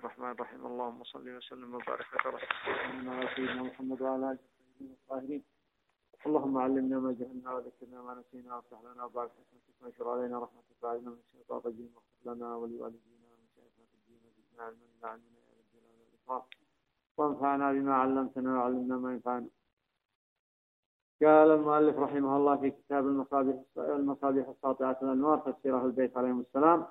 الرحمن الرحيم. اللهم صل وسلم وبارك على سيدنا محمد وعلى آله وصحبه الطاهرين. اللهم علمنا ما جهلنا وذكرنا ما نسينا وافتح لنا وبارك حسنتك وانشر علينا رحمتك وعلمنا من الشيطان الرجيم. واغفر لنا ولوالدينا ومن شيخنا في الدين وزدنا علما لا علمنا يا ذا الجلال والاكرام وانفعنا بما علمتنا وعلمنا ما ينفعنا. قال المؤلف رحمه الله في كتاب المصابيح المصابيح الساطعة الأنوار تفسيره البيت عليهم السلام.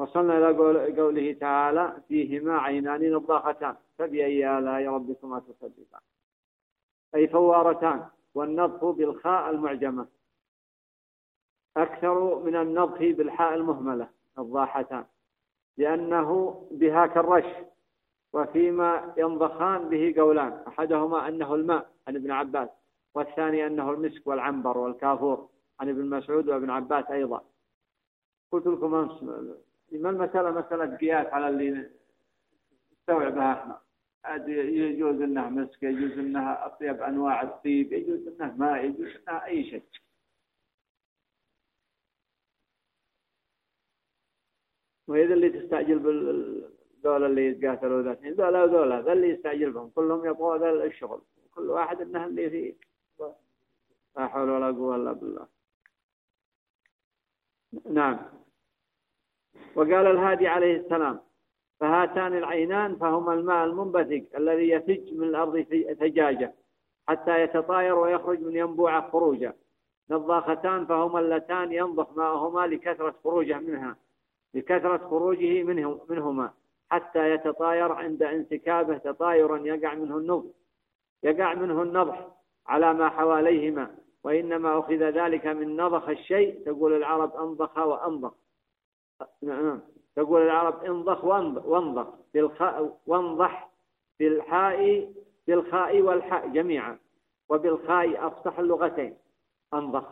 وصلنا إلى قوله تعالى فيهما عينان نضاختان. فبأي آلاء ربكما تكذبان أي فوارتان. والنضح بالخاء المعجمة. أكثر من النضح بالحاء المهملة الضاحتان. لأنه بها كالرش وفيما ينضخان به قولان. أحدهما أنه الماء عن ابن عباس. والثاني أنه المسك والعنبر والكافور عن ابن مسعود وابن عباس أيضا. قلت لكم أمس ما المسألة؟ مسألة قياس على اللي نستوعبها إحنا. يجوز انها مسك يجوز انها اطيب انواع الطيب يجوز انها ماء يجوز انها اي شيء. وإذا اللي تستعجل بالدولة اللي يتقاتلوا ذا ذولا وذولا ذا اللي يستعجل بهم كلهم يبغوا ذا الشغل. كل واحد انه اللي فيه. لا حول ولا قوة إلا بالله. نعم. وقال الهادي عليه السلام فهاتان العينان فهما الماء المنبثق الذي يثج من الأرض ثجاجة حتى يتطاير ويخرج من ينبوع خروجا نضاختان فهما اللتان ينضخ ماءهما لكثرة خروجه منها لكثرة خروجه منه منهما حتى يتطاير عند انسكابه تطايرا يقع منه النضح يقع منه النضح على ما حواليهما وإنما أخذ ذلك من نضخ الشيء تقول العرب أنضخ وأنضخ. نعم. تقول العرب انضخ وانضخ بالخاء وانضح بالحاء بالخاء والحاء جميعا وبالخاء أفصح اللغتين. انضخ.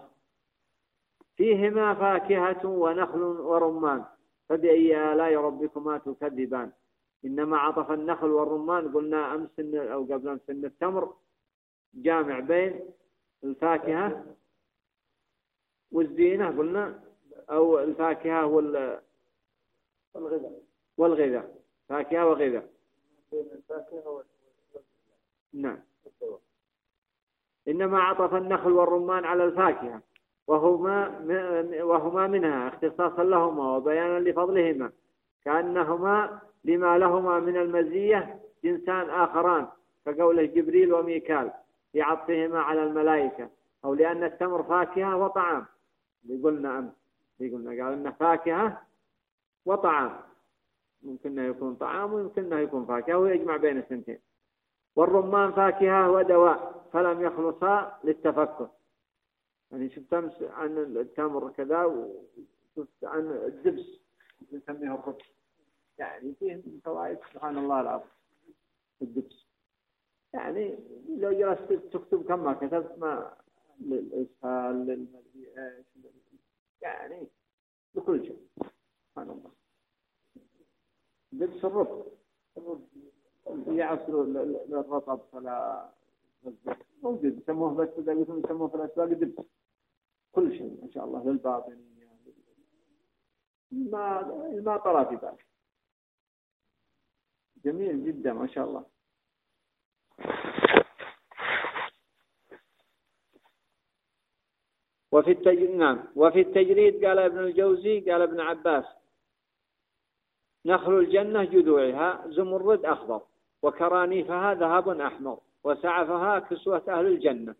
فيهما فاكهة ونخل ورمان. فبأي آلاء ربكما تكذبان؟ إنما عطف النخل والرمان. قلنا أمس أو قبل أمس إن التمر جامع بين الفاكهة والزينة قلنا أو الفاكهة وال والغذاء. والغذاء. فاكهة وغذاء. نعم. إنما عطف النخل والرمان على الفاكهة. وهما وهما منها اختصاصا لهما وبيانا لفضلهما. كأنهما لما لهما من المزية جنسان آخران كقوله جبريل وميكال في عطفهما على الملائكة. أو لأن التمر فاكهة وطعام. قلنا أمس قلنا قال إنه فاكهة وطعام. ممكن أنه يكون طعام ويمكن أنه يكون فاكهة ويجمع بين الثنتين. والرمان فاكهة ودواء فلم يخلصا للتفكر. يعني شفت أمس عن التمر كذا وشفت عن الدبس نسميه الربس يعني فيه فوائد سبحان الله العظيم الدبس. يعني لو جلست تكتب كم ما كتبت ما للإسهال يعني بكل شيء سبحان الله. لبس الرطب يعصروا الرطب فلا موجود. يسموه بس قلتم يسموه في الأسواق دبس كل شيء ما شاء الله للباطنية. ما ما طرى في بالك جميل جدا ما شاء الله. وفي التجريد نعم. وفي التجريد قال ابن الجوزي قال ابن عباس نخل الجنة جذوعها زمرد أخضر وكرانيفها ذهب أحمر وسعفها كسوة أهل الجنة.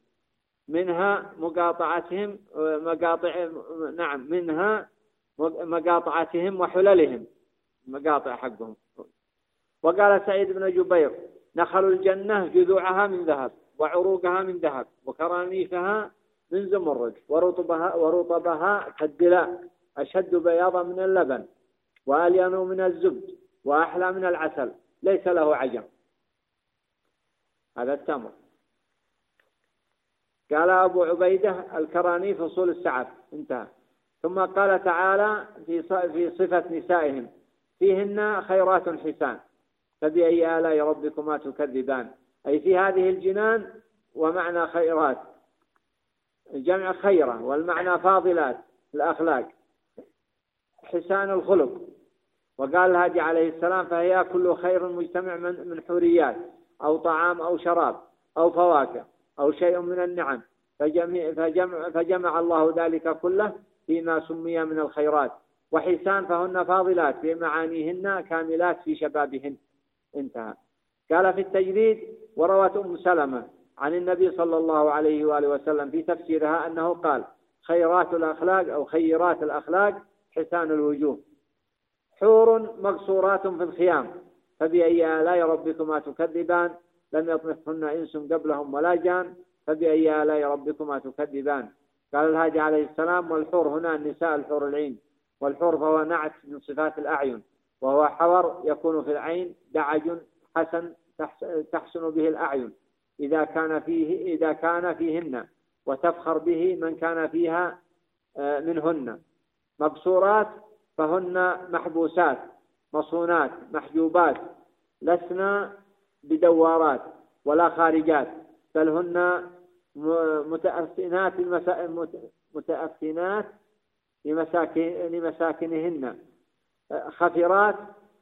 منها مقاطعتهم مقاطع نعم منها مقاطعتهم وحللهم. مقاطع حقهم. وقال سعيد بن جبير نخل الجنة جذوعها من ذهب وعروقها من ذهب وكرانيفها من زمرد ورطبها ورطبها كالدلاء أشد بياضا من اللبن. وألين من الزبد وأحلى من العسل ليس له عجم. هذا التمر. قال أبو عبيدة الكراني فصول السعف انتهى. ثم قال تعالى في في صفة نسائهم. فيهن خيرات حسان. فبأي آلاء ربكما تكذبان؟ أي في هذه الجنان ومعنى خيرات. جمع خيرة والمعنى فاضلات الأخلاق. حسان الخلق. وقال الهادي عليه السلام فهي كل خير مجتمع من من حوريات أو طعام أو شراب أو فواكه أو شيء من النعم. فجمع, فجمع, فجمع الله ذلك كله فيما سمي من الخيرات. وحسان فهن فاضلات في معانيهن كاملات في شبابهن. انتهى. قال في التجريد وروت أم سلمة عن النبي صلى الله عليه وآله وسلم في تفسيرها أنه قال خيرات الأخلاق أو خيرات الأخلاق حسان الوجوه. حور مقصورات في الخيام. فبأي آلاء ربكما تكذبان؟ لم يطمثهن إنس قبلهم ولا جان؟ فبأي آلاء ربكما تكذبان؟ قال الهادي عليه السلام والحور هنا النساء الحور العين والحور فهو نعت من صفات الأعين وهو حور يكون في العين دعج حسن تحسن به الأعين. إذا كان فيه إذا كان فيهن وتفخر به من كان فيها آه، منهن. مبصورات فهن محبوسات مصونات محجوبات لسنا بدوارات ولا خارجات بل هن متأثنات متأثنات لمساكن لمساكنهن. خفرات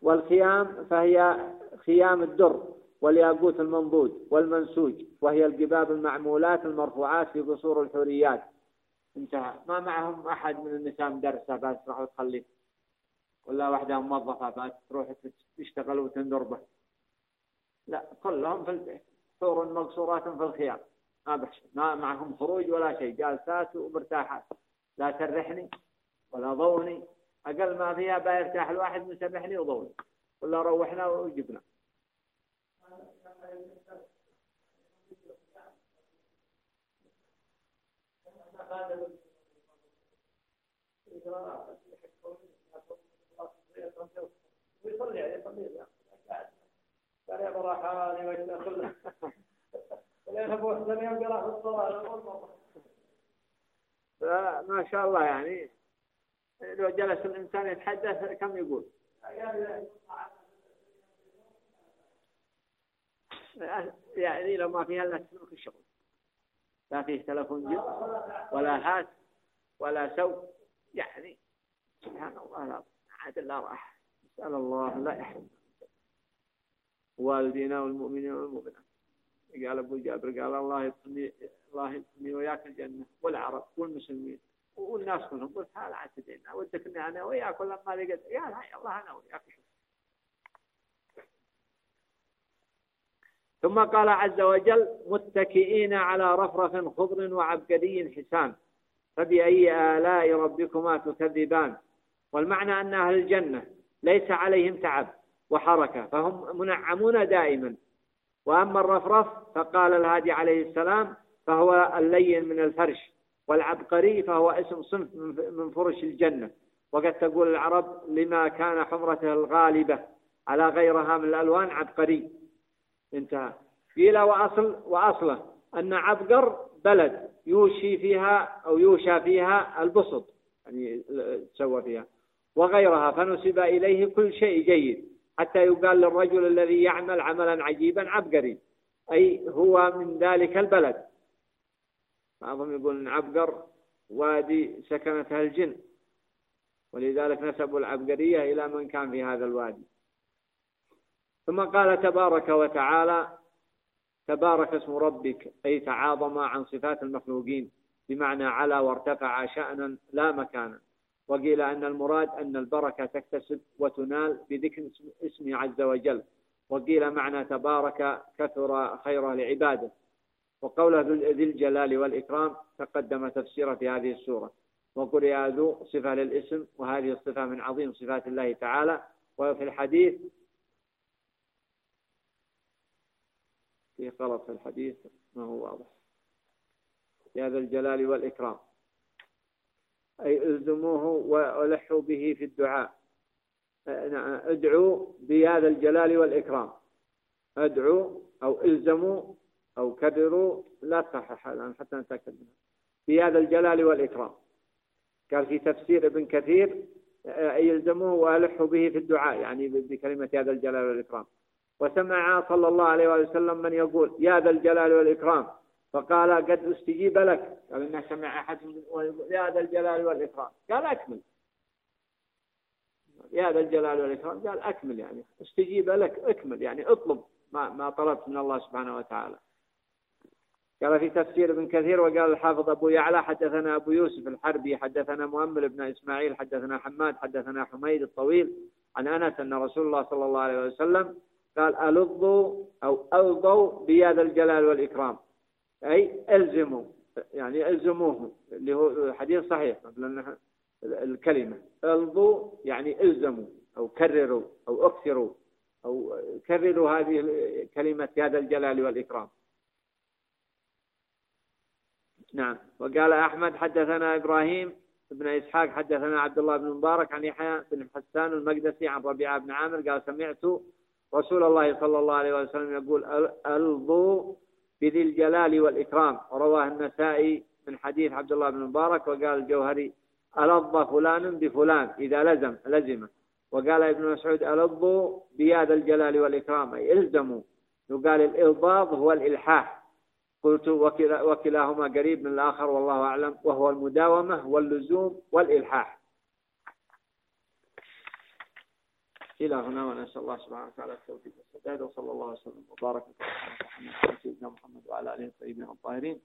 والخيام فهي خيام الدر والياقوت المنضود والمنسوج وهي الجباب المعمولات المرفوعات في قصور الحوريات. انتهى. ما معهم أحد من النساء مدرسة؟ بس راح تخلي ولا واحدة موظفة تروح تشتغل وتندر به. لا كلهم في البيت. حور مقصورات في الخيام. ما بحش. ما معهم خروج ولا شيء. جالسات ومرتاحات. لا ترحني ولا ضوني. أقل ما فيها بيرتاح الواحد مسرحني وضوني. ولا روحنا وجبنا. ويصلي عليه يصلي قال يا أبو حسن الصلاة ما شاء الله يعني. لو جلس الإنسان يتحدث كم يقول؟ يعني لو ما فيها إلا تسلك الشغل. لا فيه تلفون جد ولا هات ولا سو. يعني سبحان الله لا عاد لا راح نسأل الله لا يحرمنا والدينا والمؤمنين والمؤمنات. قال أبو جابر قال الله يدخلني الله يدخلني وياك الجنة. والعرب والمسلمين والناس كلهم قلت ها لا تدينا ودك اني أنا وياك ولا ما لقيت. يا لا الله أنا وياك. ثم قال عز وجل متكئين على رفرف خضر وعبقري حسان. فبأي آلاء ربكما تكذبان؟ والمعنى أن أهل الجنة ليس عليهم تعب وحركة فهم منعمون دائما. وأما الرفرف فقال الهادي عليه السلام فهو اللين من الفرش والعبقري فهو اسم صنف من فرش الجنة. وقد تقول العرب لما كان حمرته الغالبة على غيرها من الألوان؟ عبقري. انتهى. قيل وأصل وأصله أن عبقر بلد يوشي فيها أو يوشى فيها البسط يعني تسوى فيها. وغيرها فنسب إليه كل شيء جيد حتى يقال للرجل الذي يعمل عملا عجيبا عبقري أي هو من ذلك البلد. بعضهم يقول عبقر وادي سكنتها الجن ولذلك نسبوا العبقرية إلى من كان في هذا الوادي. ثم قال تبارك وتعالى تبارك اسم ربك أي تعاظم عن صفات المخلوقين بمعنى على وارتفع شأنا لا مكانا. وقيل أن المراد أن البركة تكتسب وتنال بذكر اسمه عز وجل. وقيل معنى تبارك كثر خيره لعباده. وقوله ذي الجلال والإكرام تقدم تفسيره في هذه السورة. وقرئ ذو صفة للاسم وهذه الصفة من عظيم صفات الله تعالى. وفي الحديث في غلط في الحديث ما هو واضح. يا ذا الجلال والإكرام. أي ألزموه ولحوا به في الدعاء. نعم ادعوا بهذا الجلال والإكرام. ادعوا أو ألزموا أو كبروا لا تصحح الآن حتى نتأكد منها بهذا الجلال والإكرام. قال في تفسير ابن كثير أي يلزموه وألحوا به في الدعاء يعني بكلمة هذا الجلال والإكرام. وسمع صلى الله عليه وسلم من يقول يا ذا الجلال والإكرام. فقال قد استجيب لك. قال إنه سمع أحد يا ذا الجلال والإكرام. قال أكمل. يا ذا الجلال والإكرام. قال أكمل يعني. استجيب لك. أكمل يعني. اطلب ما, ما طلبت من الله سبحانه وتعالى. قال في تفسير ابن كثير وقال الحافظ أبو يعلى حدثنا أبو يوسف الحربي حدثنا مؤمل بن إسماعيل حدثنا حماد حدثنا حميد الطويل عن أنس أن رسول الله صلى الله عليه وسلم قال ألظوا أو ألظوا بياد الجلال والإكرام. أي ألزموا يعني ألزموه اللي هو حديث صحيح لأن الكلمة. ألظوا يعني ألزموا أو كرروا أو أكثروا أو كرروا هذه كلمة ياد الجلال والإكرام. نعم. وقال أحمد حدثنا إبراهيم بن إسحاق حدثنا عبد الله بن مبارك عن يحيى بن حسان المقدسي عن ربيعة بن عامر قال سمعت رسول الله صلى الله عليه وسلم يقول ألظوا بذي الجلال والإكرام. ورواه النسائي من حديث عبد الله بن مبارك وقال الجوهري ألظ فلان بفلان إذا لزم لزمه وقال ابن مسعود ألظوا بياد الجلال والإكرام أي إلزموا. وقال الإلضاض هو الإلحاح. قلت وكلا وكلاهما قريب من الآخر والله أعلم. وهو المداومة واللزوم والإلحاح. إلى هنا ونسأل الله سبحانه وتعالى التوفيق والسداد وصلى الله وسلم وبارك على سيدنا محمد وعلى آله الطيبين الطاهرين.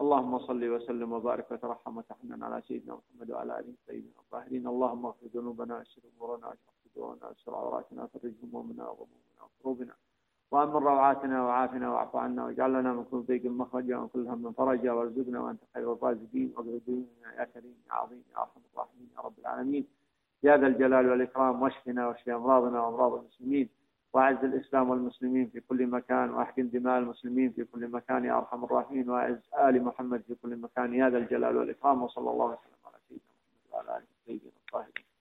اللهم صل وسلم وبارك وترحم وتحنن على سيدنا محمد وعلى آله الطيبين الطاهرين. اللهم اغفر ذنوبنا واستر أمورنا واشرح صدورنا واستر عوراتنا وفرج همومنا وغمومنا وكروبنا وأمن روعاتنا وعافنا واعف عنا واجعل لنا من كل ضيق مخرجا ومن كل هم فرجا. وارزقنا وأنت خير الرازقين. واقض يا كريم يا عظيم يا أرحم الراحمين يا رب العالمين. يا ذا الجلال والإكرام واشفنا واشف أمراضنا وأمراض المسلمين وأعز الإسلام والمسلمين في كل مكان وأحكم دماء المسلمين في كل مكان يا أرحم الراحمين وأعز آل محمد في كل مكان يا ذا الجلال والإكرام وصلى الله وسلم على سيدنا محمد وعلى آله الطيبين الطاهرين.